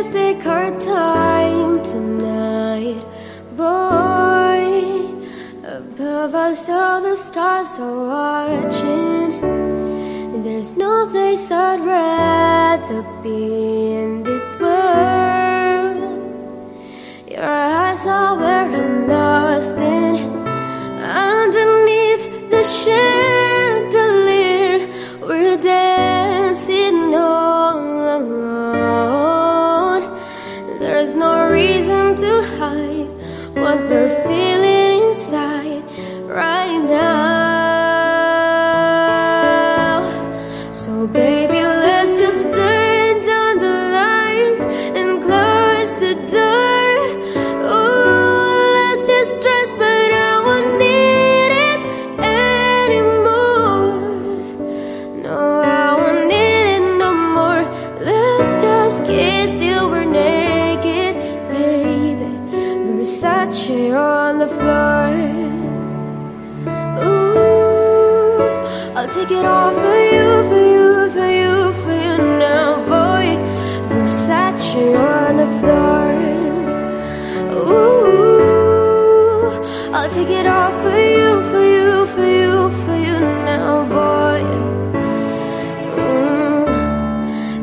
Let's take our time tonight, boy. Above us, all the stars are watching. There's no place I'd rather be in this There's no reason to hide what we're feeling inside right now. So, baby, let's just turn down the lights and close the door. Oh, love this dress, but I won't need it anymore. No, I won't need it no more. Let's just kiss Versace on the floor. Ooh, I'll take it all for you, for you, for you, for you now, boy. Versace on the floor. Ooh, I'll take it all for you, for you, for you, for you now, boy. Mm,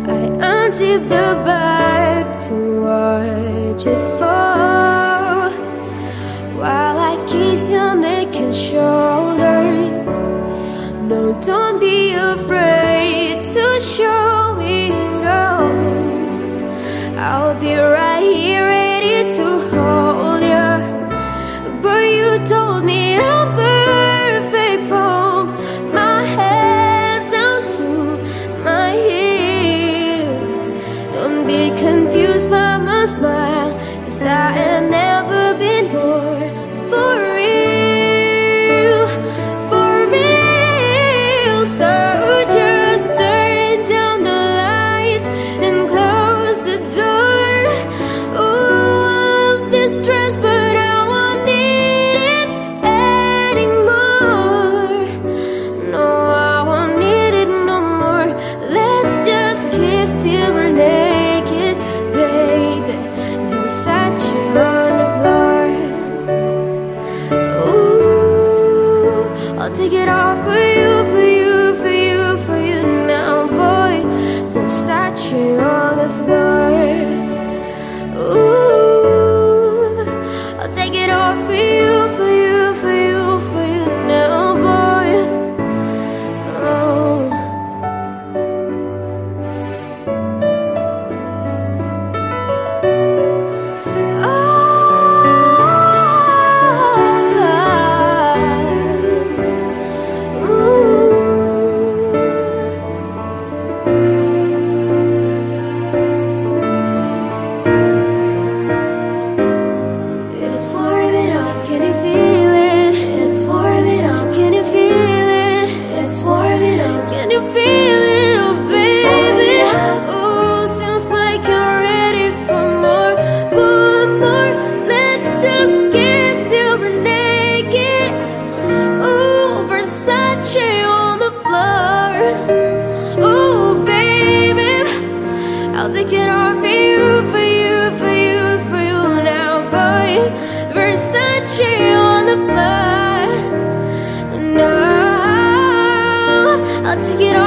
I untip the bag to watch it fall Kiss your neck and shoulders. No, don't be afraid to show it off. I'll be right looking all for you, for you, for you, for you now, boy. Versace on the floor. No, I'll take it all.